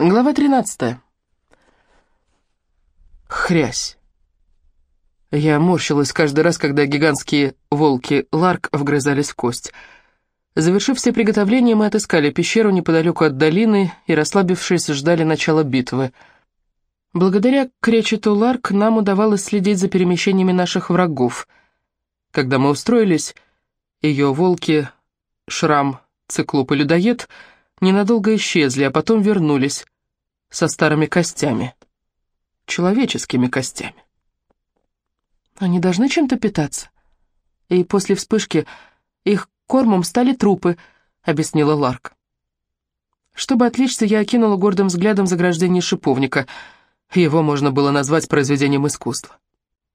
Глава 13. Хрясь. Я морщилась каждый раз, когда гигантские волки Ларк вгрызались в кость. Завершив все приготовления, мы отыскали пещеру неподалеку от долины и, расслабившись, ждали начала битвы. Благодаря кречету Ларк нам удавалось следить за перемещениями наших врагов. Когда мы устроились, ее волки, Шрам, Циклоп и Людоед — ненадолго исчезли, а потом вернулись со старыми костями. Человеческими костями. Они должны чем-то питаться. И после вспышки их кормом стали трупы, объяснила Ларк. Чтобы отвлечься, я окинула гордым взглядом заграждение шиповника. Его можно было назвать произведением искусства.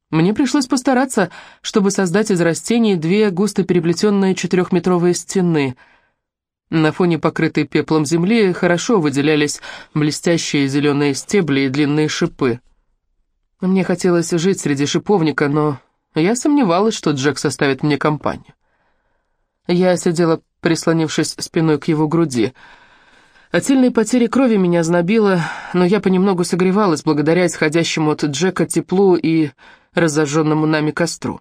Мне пришлось постараться, чтобы создать из растений две густо переплетенные четырехметровые стены — на фоне покрытой пеплом земли хорошо выделялись блестящие зеленые стебли и длинные шипы. Мне хотелось жить среди шиповника, но я сомневалась, что Джек составит мне компанию. Я сидела, прислонившись спиной к его груди. От сильной потери крови меня знобило, но я понемногу согревалась благодаря исходящему от Джека теплу и разожженному нами костру.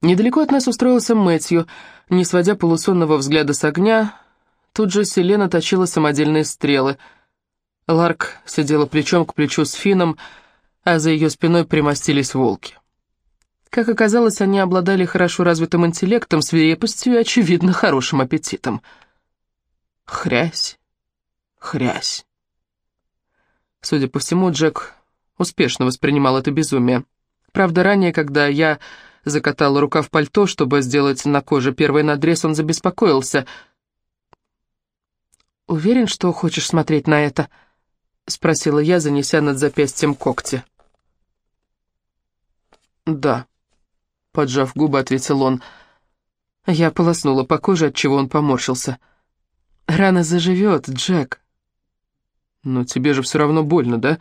Недалеко от нас устроился Мэтью — не сводя полусонного взгляда с огня, тут же Селена точила самодельные стрелы. Ларк сидела плечом к плечу с Фином, а за ее спиной примостились волки. Как оказалось, они обладали хорошо развитым интеллектом, свирепостью и, очевидно, хорошим аппетитом. Хрясь, хрясь. Судя по всему, Джек успешно воспринимал это безумие. Правда, ранее, когда я закатал рукав пальто, чтобы сделать на коже первый надрез, он забеспокоился. «Уверен, что хочешь смотреть на это?» — спросила я, занеся над запястьем когти. «Да», — поджав губы, ответил он. Я полоснула по коже, от чего он поморщился. «Рана заживет, Джек». «Но тебе же все равно больно, да?»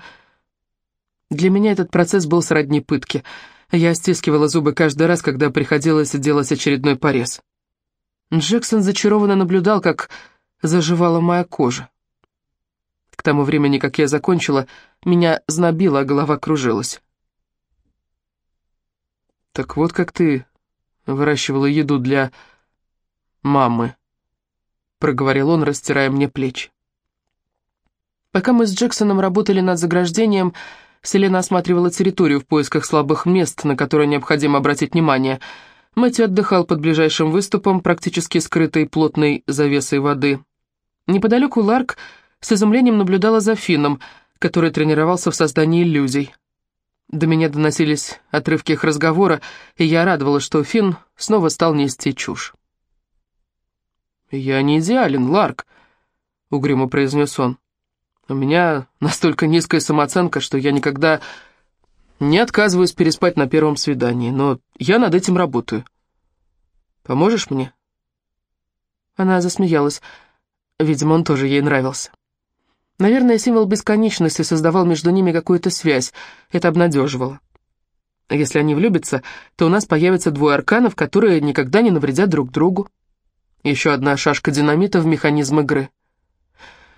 Для меня этот процесс был сродни пытки — я стискивала зубы каждый раз, когда приходилось делать очередной порез. Джексон зачарованно наблюдал, как заживала моя кожа. К тому времени, как я закончила, меня знобило, а голова кружилась. «Так вот как ты выращивала еду для мамы», — проговорил он, растирая мне плечи. Пока мы с Джексоном работали над заграждением, Селена осматривала территорию в поисках слабых мест, на которые необходимо обратить внимание. Мэтью отдыхал под ближайшим выступом, практически скрытой плотной завесой воды. Неподалеку Ларк с изумлением наблюдала за Финном, который тренировался в создании иллюзий. До меня доносились отрывки их разговора, и я радовалась, что Финн снова стал нести чушь. «Я не идеален, Ларк», — угрюмо произнес он. У меня настолько низкая самооценка, что я никогда не отказываюсь переспать на первом свидании, но я над этим работаю. Поможешь мне?» Она засмеялась. Видимо, он тоже ей нравился. Наверное, символ бесконечности создавал между ними какую-то связь. Это обнадеживало. Если они влюбятся, то у нас появится двое арканов, которые никогда не навредят друг другу. Еще одна шашка динамита в механизм игры.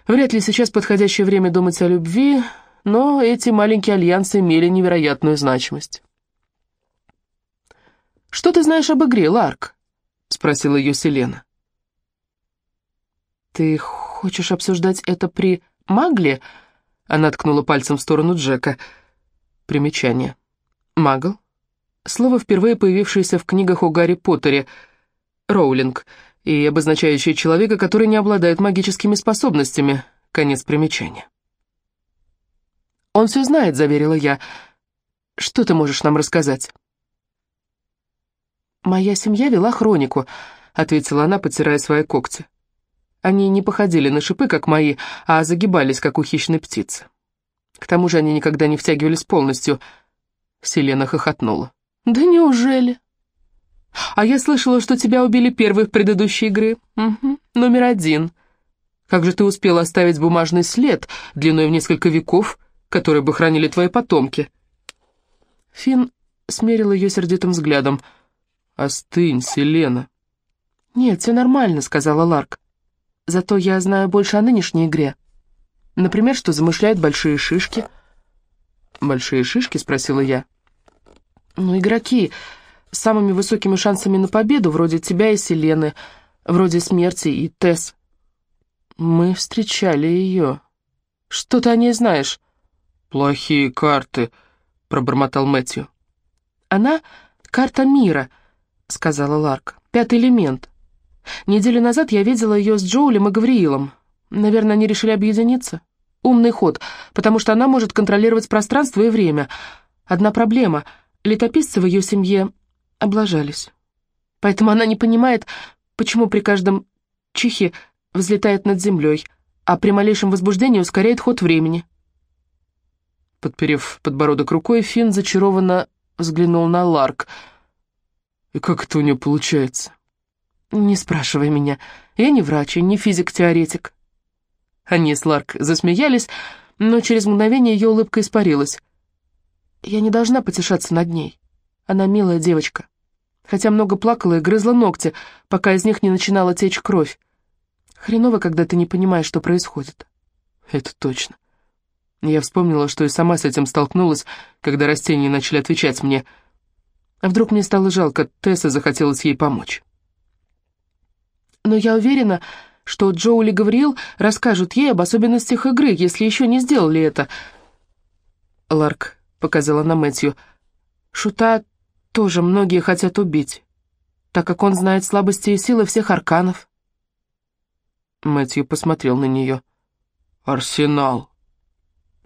Вряд ли сейчас подходящее время думать о любви, но эти маленькие альянсы имели невероятную значимость. «Что ты знаешь об игре, Ларк?» — спросила ее Селена. «Ты хочешь обсуждать это при Магле?» Она ткнула пальцем в сторону Джека. Примечание. Магл. Слово, впервые появившееся в книгах о Гарри Поттере. Роулинг — и обозначающие человека, который не обладает магическими способностями. Конец примечания. «Он все знает», — заверила я. «Что ты можешь нам рассказать?» «Моя семья вела хронику», — ответила она, потирая свои когти. Они не походили на шипы, как мои, а загибались, как у хищной птицы. К тому же они никогда не втягивались полностью. Селена хохотнула. «Да неужели?» А я слышала, что тебя убили первой в предыдущей игры. Угу, номер один. Как же ты успела оставить бумажный след длиной в несколько веков, который бы хранили твои потомки?» Финн смерил ее сердитым взглядом. «Остынь, Селена». «Нет, все нормально», — сказала Ларк. «Зато я знаю больше о нынешней игре». Например, что замышляют большие шишки. «Большие шишки?» — спросила я. «Ну, игроки с самыми высокими шансами на победу, вроде тебя и Селены, вроде Смерти и Тесс. Мы встречали ее. Что ты о ней знаешь?» «Плохие карты», — пробормотал Мэтью. «Она — карта мира», — сказала Ларк. «Пятый элемент. Неделю назад я видела ее с Джоулем и Гавриилом. Наверное, они решили объединиться. Умный ход, потому что она может контролировать пространство и время. Одна проблема — летописцы в ее семье облажались. Поэтому она не понимает, почему при каждом чихе взлетает над землей, а при малейшем возбуждении ускоряет ход времени. Подперев подбородок рукой, Финн зачарованно взглянул на Ларк. «И как это у нее получается?» «Не спрашивай меня. Я не врач и не физик-теоретик». Они с Ларк засмеялись, но через мгновение ее улыбка испарилась. «Я не должна потешаться над ней. Она милая девочка. Хотя много плакала и грызла ногти, пока из них не начинала течь кровь. Хреново, когда ты не понимаешь, что происходит». «Это точно». Я вспомнила, что и сама с этим столкнулась, когда растения начали отвечать мне. А вдруг мне стало жалко, Тесса захотелось ей помочь. Но я уверена, что Джоули Гавриил расскажут ей об особенностях игры, если еще не сделали это. Ларк показала на Мэтью. Шута тоже многие хотят убить, так как он знает слабости и силы всех арканов. Мэтью посмотрел на нее. «Арсенал».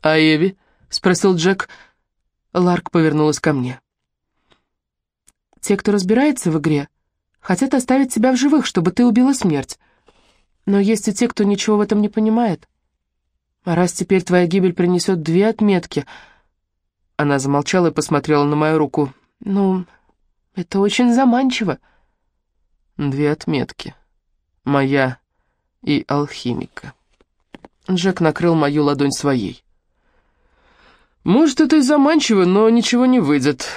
«А Эви?» — спросил Джек. Ларк повернулась ко мне. «Те, кто разбирается в игре, хотят оставить тебя в живых, чтобы ты убила смерть. Но есть и те, кто ничего в этом не понимает. А раз теперь твоя гибель принесет две отметки...» Она замолчала и посмотрела на мою руку. «Ну, это очень заманчиво». «Две отметки. Моя и алхимика». Джек накрыл мою ладонь своей. «Может, это и заманчиво, но ничего не выйдет».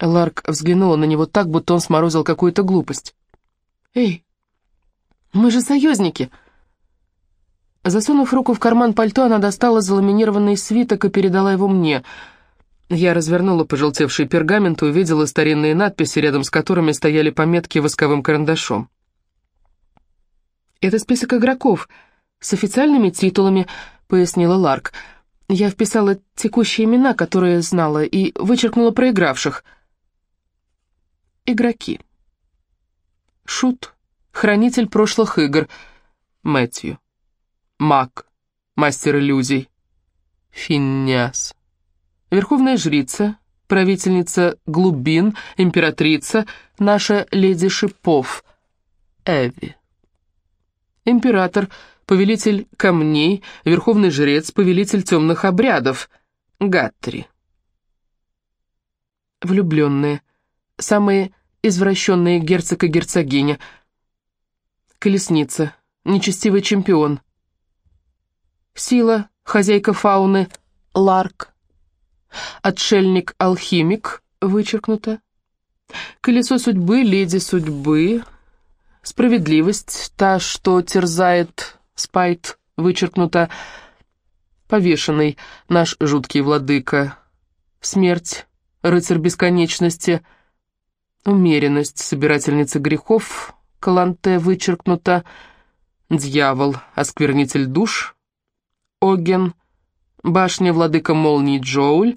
Ларк взглянула на него так, будто он сморозил какую-то глупость. «Эй, мы же союзники!» Засунув руку в карман пальто, она достала заламинированный свиток и передала его мне. Я развернула пожелтевший пергамент и увидела старинные надписи, рядом с которыми стояли пометки восковым карандашом. «Это список игроков с официальными титулами», — пояснила Ларк. Я вписала текущие имена, которые знала, и вычеркнула проигравших. Игроки. Шут, хранитель прошлых игр. Мэтью. Маг, мастер иллюзий. Финняс. Верховная жрица, правительница глубин, императрица, наша леди Шипов. Эви. Император, повелитель камней, верховный жрец, повелитель темных обрядов, Гаттри. Влюбленные, самые извращенные герцог и герцогиня, колесница, нечестивый чемпион, сила, хозяйка фауны, Ларк, отшельник-алхимик, вычеркнуто, колесо судьбы, леди судьбы, справедливость, та, что терзает Спайт, вычеркнуто. Повешенный, наш жуткий владыка. Смерть, рыцарь бесконечности. Умеренность, собирательница грехов. Каланте, вычеркнуто. Дьявол, осквернитель душ. Оген, башня, владыка молний Джоуль.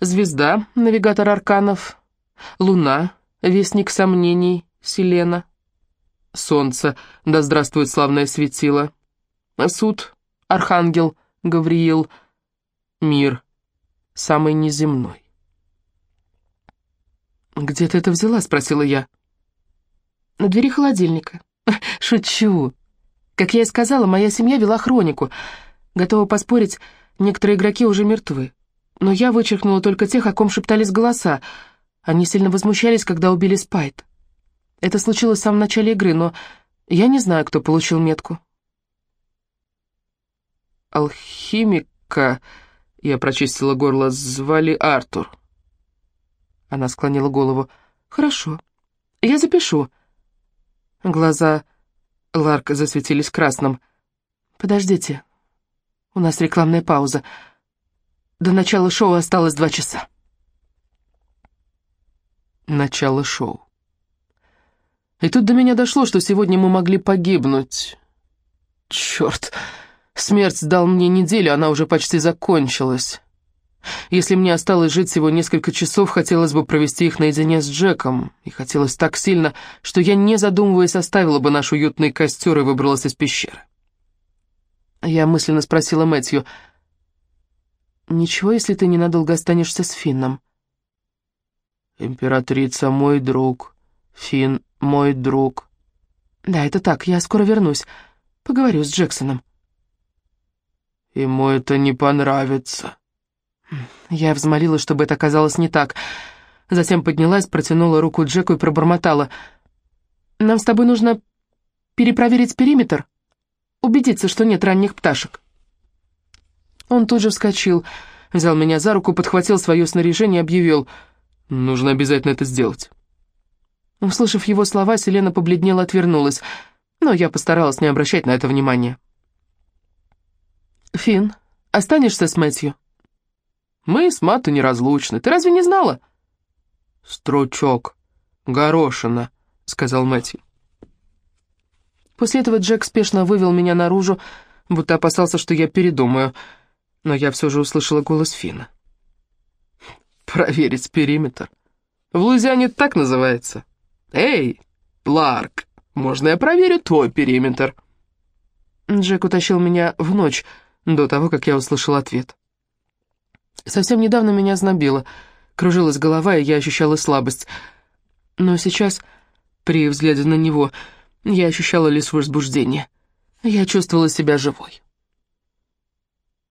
Звезда, навигатор арканов. Луна, вестник сомнений, Селена. Солнце, да здравствует славное светило. Суд, Архангел, Гавриил, мир, самый неземной. «Где ты это взяла?» — спросила я. «На двери холодильника». «Шучу. Как я и сказала, моя семья вела хронику. Готова поспорить, некоторые игроки уже мертвы. Но я вычеркнула только тех, о ком шептались голоса. Они сильно возмущались, когда убили Спайт. Это случилось в самом начале игры, но я не знаю, кто получил метку алхимика, я прочистила горло, звали Артур. Она склонила голову. «Хорошо, я запишу». Глаза Ларка засветились красным. «Подождите, У нас рекламная пауза. До начала шоу осталось два часа. Начало шоу. И тут до меня дошло, что сегодня мы могли погибнуть. Черт, смерть дал мне неделю, она уже почти закончилась. Если мне осталось жить всего несколько часов, хотелось бы провести их наедине с Джеком. И хотелось так сильно, что я, не задумываясь, оставила бы наш уютный костер и выбралась из пещеры. Я мысленно спросила Мэтью, «Ничего, если ты ненадолго останешься с Финном?» «Императрица мой друг, Финн мой друг». «Да, это так, я скоро вернусь. Поговорю с Джексоном». «Ему это не понравится». Я взмолилась, чтобы это оказалось не так. Затем поднялась, протянула руку Джеку и пробормотала. «Нам с тобой нужно перепроверить периметр, убедиться, что нет ранних пташек». Он тут же вскочил, взял меня за руку, подхватил свое снаряжение и объявил. «Нужно обязательно это сделать». Услышав его слова, Селена побледнела, отвернулась, но я постаралась не обращать на это внимания. «Финн, останешься с Мэтью?» Мы с Матто неразлучны. Ты разве не знала?» «Стручок. Горошина», — сказал Мэтью. После этого Джек спешно вывел меня наружу, будто опасался, что я передумаю, но я все же услышала голос Фина. «Проверить периметр. В Луизиане так называется. Эй, Ларк, можно я проверю твой периметр?» Джек утащил меня в ночь, до того, как я услышал ответ. Совсем недавно меня знобило, кружилась голова, и я ощущала слабость. Но сейчас, при взгляде на него, я ощущала лишь возбуждение. Я чувствовала себя живой.